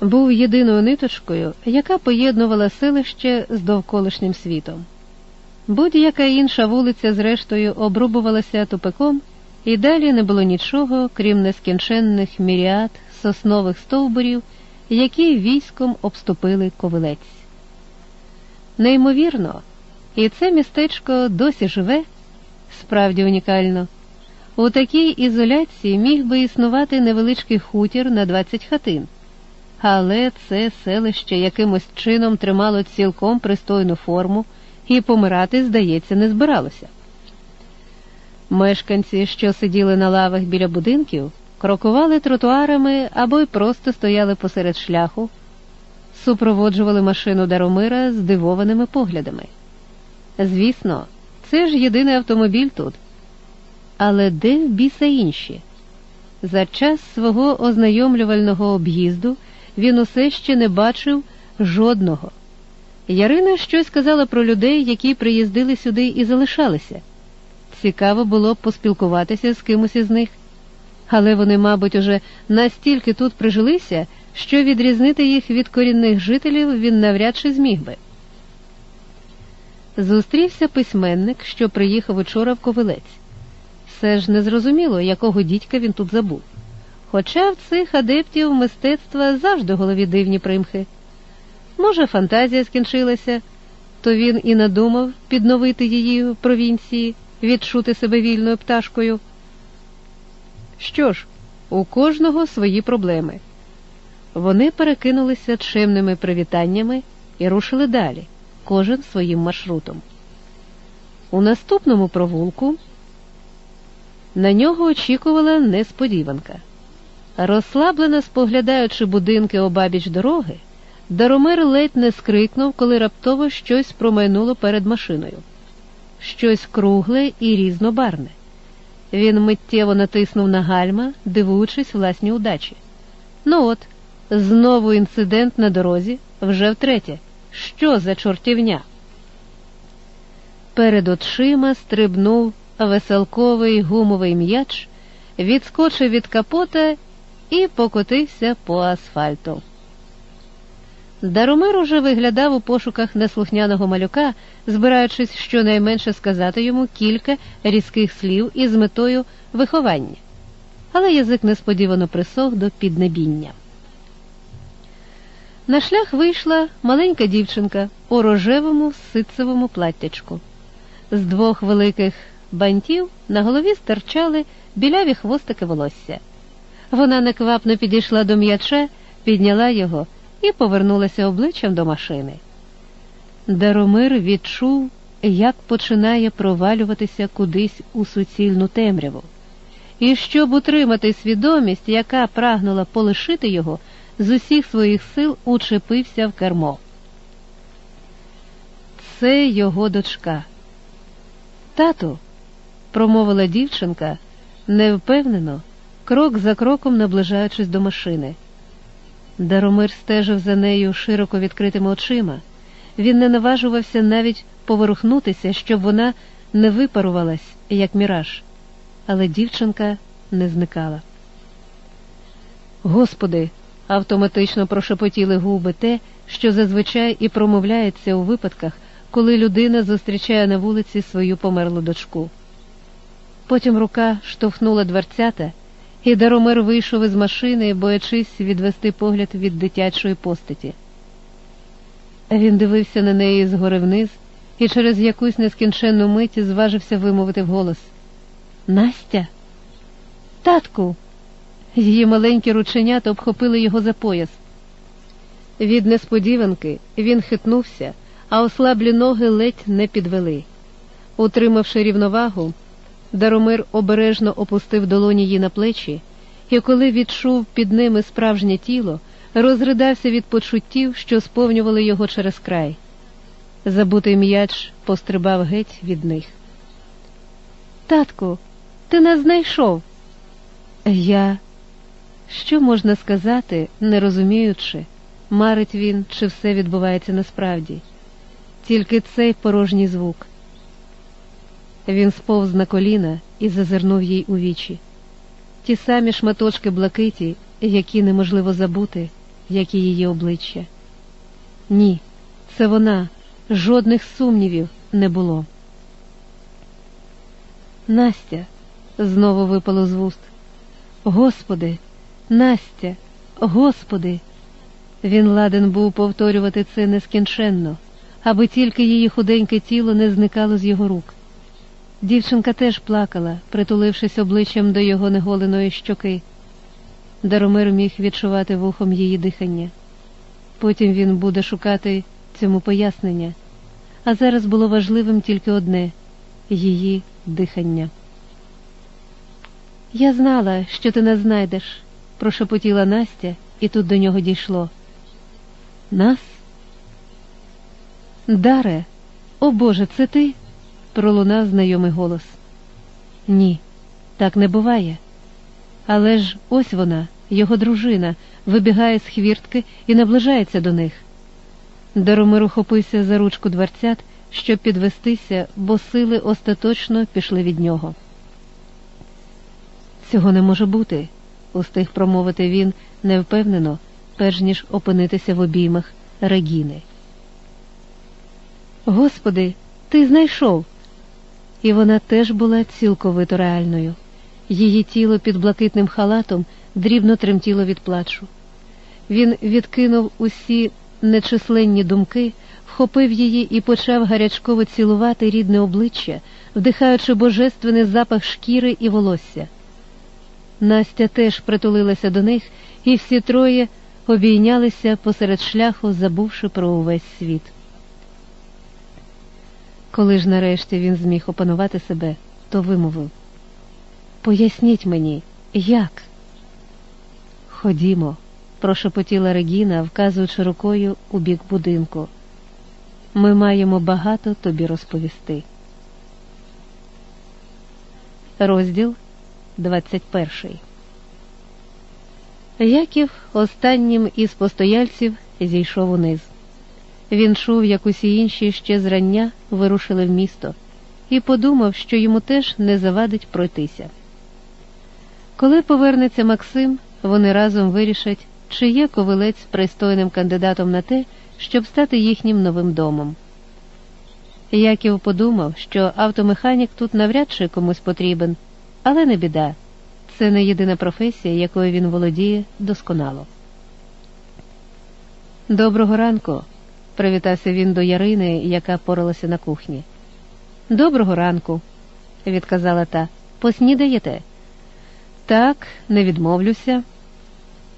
був єдиною ниточкою, яка поєднувала селище з довколишнім світом. Будь-яка інша вулиця, зрештою, обрубувалася тупиком, і далі не було нічого, крім нескінченних міріад соснових стовбурів, які військом обступили ковилець. Неймовірно, і це містечко досі живе, справді унікально. У такій ізоляції міг би існувати невеличкий хутір на 20 хатин, але це селище якимось чином тримало цілком пристойну форму і помирати, здається, не збиралося. Мешканці, що сиділи на лавах біля будинків, крокували тротуарами або й просто стояли посеред шляху, супроводжували машину Даромира здивованими поглядами. Звісно, це ж єдиний автомобіль тут. Але де біса інші? За час свого ознайомлювального об'їзду він усе ще не бачив жодного. Ярина щось казала про людей, які приїздили сюди і залишалися. Цікаво було б поспілкуватися з кимось із них, але вони, мабуть, уже настільки тут прижилися, що відрізнити їх від корінних жителів він навряд чи зміг би. Зустрівся письменник, що приїхав учора в ковилець. Все ж незрозуміло, якого дідька він тут забув. Хоча в цих адептів мистецтва завжди голові дивні примхи. Може, фантазія скінчилася, то він і надумав підновити її в провінції, відчути себе вільною пташкою. Що ж, у кожного свої проблеми. Вони перекинулися чимними привітаннями і рушили далі, кожен своїм маршрутом. У наступному провулку на нього очікувала несподіванка. Розслаблено споглядаючи будинки обабіч дороги, Даромир ледь не скрикнув, коли раптово щось промайнуло перед машиною. Щось кругле і різнобарне. Він миттєво натиснув на гальма, дивуючись власній удачі. Ну от, знову інцидент на дорозі, вже втретє. Що за чортівня? Перед очима стрибнув веселковий гумовий м'яч, відскочив від капота і покотився по асфальту. Даромир уже виглядав у пошуках неслухняного малюка, збираючись щонайменше сказати йому кілька різких слів із метою виховання, але язик несподівано присох до піднебіння. На шлях вийшла маленька дівчинка у рожевому ситцевому платтячку. З двох великих бантів на голові стирчали біляві хвостики волосся. Вона неквапно підійшла до м'яча, підняла його і повернулася обличчям до машини. Даромир відчув, як починає провалюватися кудись у суцільну темряву, і щоб утримати свідомість, яка прагнула полишити його, з усіх своїх сил учепився в кермо. Це його дочка. Тату, промовила дівчинка, невпевнено, крок за кроком наближаючись до машини. Даромир стежив за нею широко відкритими очима. Він не наважувався навіть поворухнутися, щоб вона не випарувалась, як міраж, але дівчинка не зникала. Господи, автоматично прошепотіли губи те, що зазвичай і промовляється у випадках, коли людина зустрічає на вулиці свою померлу дочку. Потім рука штовхнула дверцята, і Даромир вийшов із машини, боячись відвести погляд від дитячої постаті. Він дивився на неї згори вниз і через якусь нескінченну мить зважився вимовити вголос Настя, татку. Її маленькі рученята обхопили його за пояс. Від несподіванки він хитнувся, а ослаблі ноги ледь не підвели. Утримавши рівновагу, Даромир обережно опустив долоні її на плечі, і коли відчув під ними справжнє тіло, розридався від почуттів, що сповнювали його через край. Забутий м'яч пострибав геть від них. Татку, ти нас знайшов. Я. Що можна сказати, не розуміючи, марить він, чи все відбувається насправді, тільки цей порожній звук. Він сповз на коліна і зазирнув їй у вічі. Ті самі шматочки блакиті, які неможливо забути, як і її обличчя. Ні, це вона, жодних сумнівів не було. Настя, знову випало з вуст. Господи, Настя, Господи. Він ладен був повторювати це нескінченно, аби тільки її худеньке тіло не зникало з його рук. Дівчинка теж плакала, притулившись обличчям до його неголеної щоки. Даромир міг відчувати вухом її дихання. Потім він буде шукати цьому пояснення, а зараз було важливим тільки одне її дихання. Я знала, що ти нас знайдеш, прошепотіла Настя, і тут до нього дійшло. Нас? Даре, о Боже, це ти? Пролунав знайомий голос. Ні, так не буває. Але ж ось вона, його дружина, вибігає з хвіртки і наближається до них. Даромир ухопився за ручку дверцят, щоб підвестися, бо сили остаточно пішли від нього. Цього не може бути, устиг промовити він невпевнено, перш ніж опинитися в обіймах Регіни. Господи, ти знайшов. І вона теж була цілковито реальною. Її тіло під блакитним халатом дрібно тремтіло від плачу. Він відкинув усі нечисленні думки, вхопив її і почав гарячково цілувати рідне обличчя, вдихаючи божественний запах шкіри і волосся. Настя теж притулилася до них, і всі троє обійнялися посеред шляху, забувши про увесь світ. Коли ж нарешті він зміг опанувати себе, то вимовив Поясніть мені, як? Ходімо, прошепотіла Регіна, вказуючи рукою у бік будинку. Ми маємо багато тобі розповісти. Розділ 21 Яків останнім із постояльців зійшов униз. Він чув, як усі інші ще зрання вирушили в місто, і подумав, що йому теж не завадить пройтися. Коли повернеться Максим, вони разом вирішать, чи є ковилець пристойним кандидатом на те, щоб стати їхнім новим домом. Яків подумав, що автомеханік тут навряд чи комусь потрібен, але не біда. Це не єдина професія, якою він володіє досконало. Доброго ранку, привітався він до Ярини, яка поралася на кухні. Доброго ранку, відказала та. Поснідаєте? Так, не відмовлюся.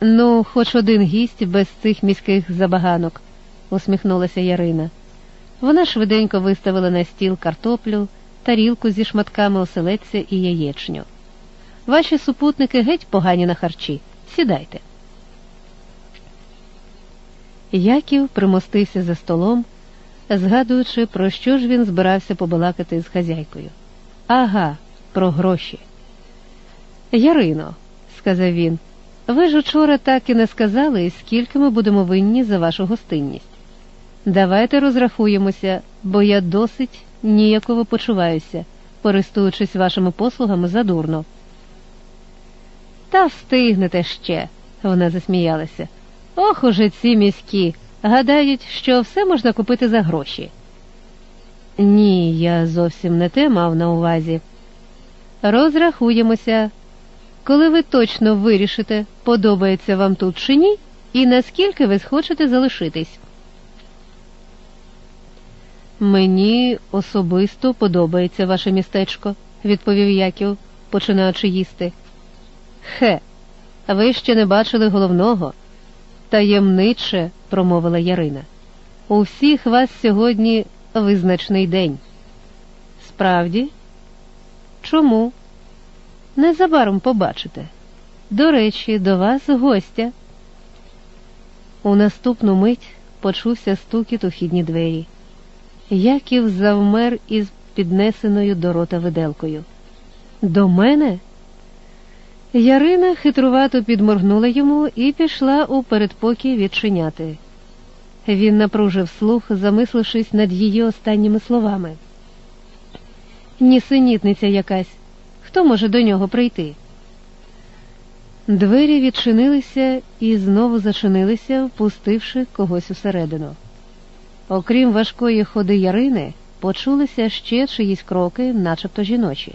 Ну, хоч один гість без цих міських забаганок, усміхнулася Ярина. Вона швиденько виставила на стіл картоплю, тарілку зі шматками оселедця і яєчню. Ваші супутники геть погані на харчі. Сідайте. Яків примостився за столом, згадуючи, про що ж він збирався побалакати з хазяйкою. Ага, про гроші. Ярино, сказав він, ви ж учора так і не сказали, скільки ми будемо винні за вашу гостинність. Давайте розрахуємося, бо я досить ніяково почуваюся, користуючись вашими послугами задурно. Та встигнете ще, вона засміялася. Ох уже ці міські. Гадають, що все можна купити за гроші. Ні, я зовсім не те мав на увазі. Розрахуємося, коли ви точно вирішите, подобається вам тут чи ні, і наскільки ви схочете залишитись. Мені особисто подобається ваше містечко, відповів Яків, починаючи їсти. Хе, ви ще не бачили головного. Таємниче, промовила Ярина. У всіх вас сьогодні визначний день. Справді? Чому? Незабаром побачите. До речі, до вас гостя. У наступну мить почувся стукіт у хідні двері. Яків завмер із піднесеною до рота виделкою. До мене? Ярина хитрувато підморгнула йому і пішла у передпокій відчиняти. Він напружив слух, замислившись над її останніми словами. Нісенітниця якась. Хто може до нього прийти? Двері відчинилися і знову зачинилися, впустивши когось усередину. Окрім важкої ходи Ярини, почулися ще чиїсь кроки, начебто жіночі.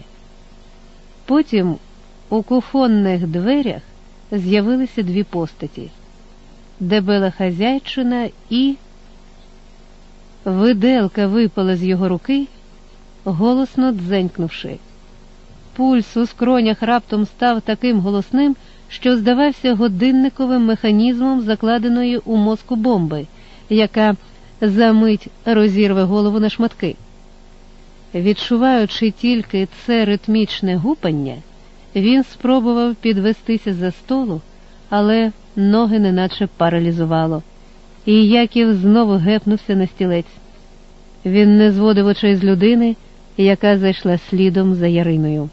Потім у кухонних дверях з'явилися дві постаті дебела хазяйчина і. Виделка випала з його руки, голосно дзенькнувши. Пульс у скронях раптом став таким голосним, що здавався годинниковим механізмом закладеної у мозку бомби, яка за мить розірве голову на шматки. Відчуваючи тільки це ритмічне гупання, він спробував підвестися за столу, але ноги неначе паралізувало, і Яків знову гепнувся на стілець. Він не зводив очей з людини, яка зайшла слідом за Яриною.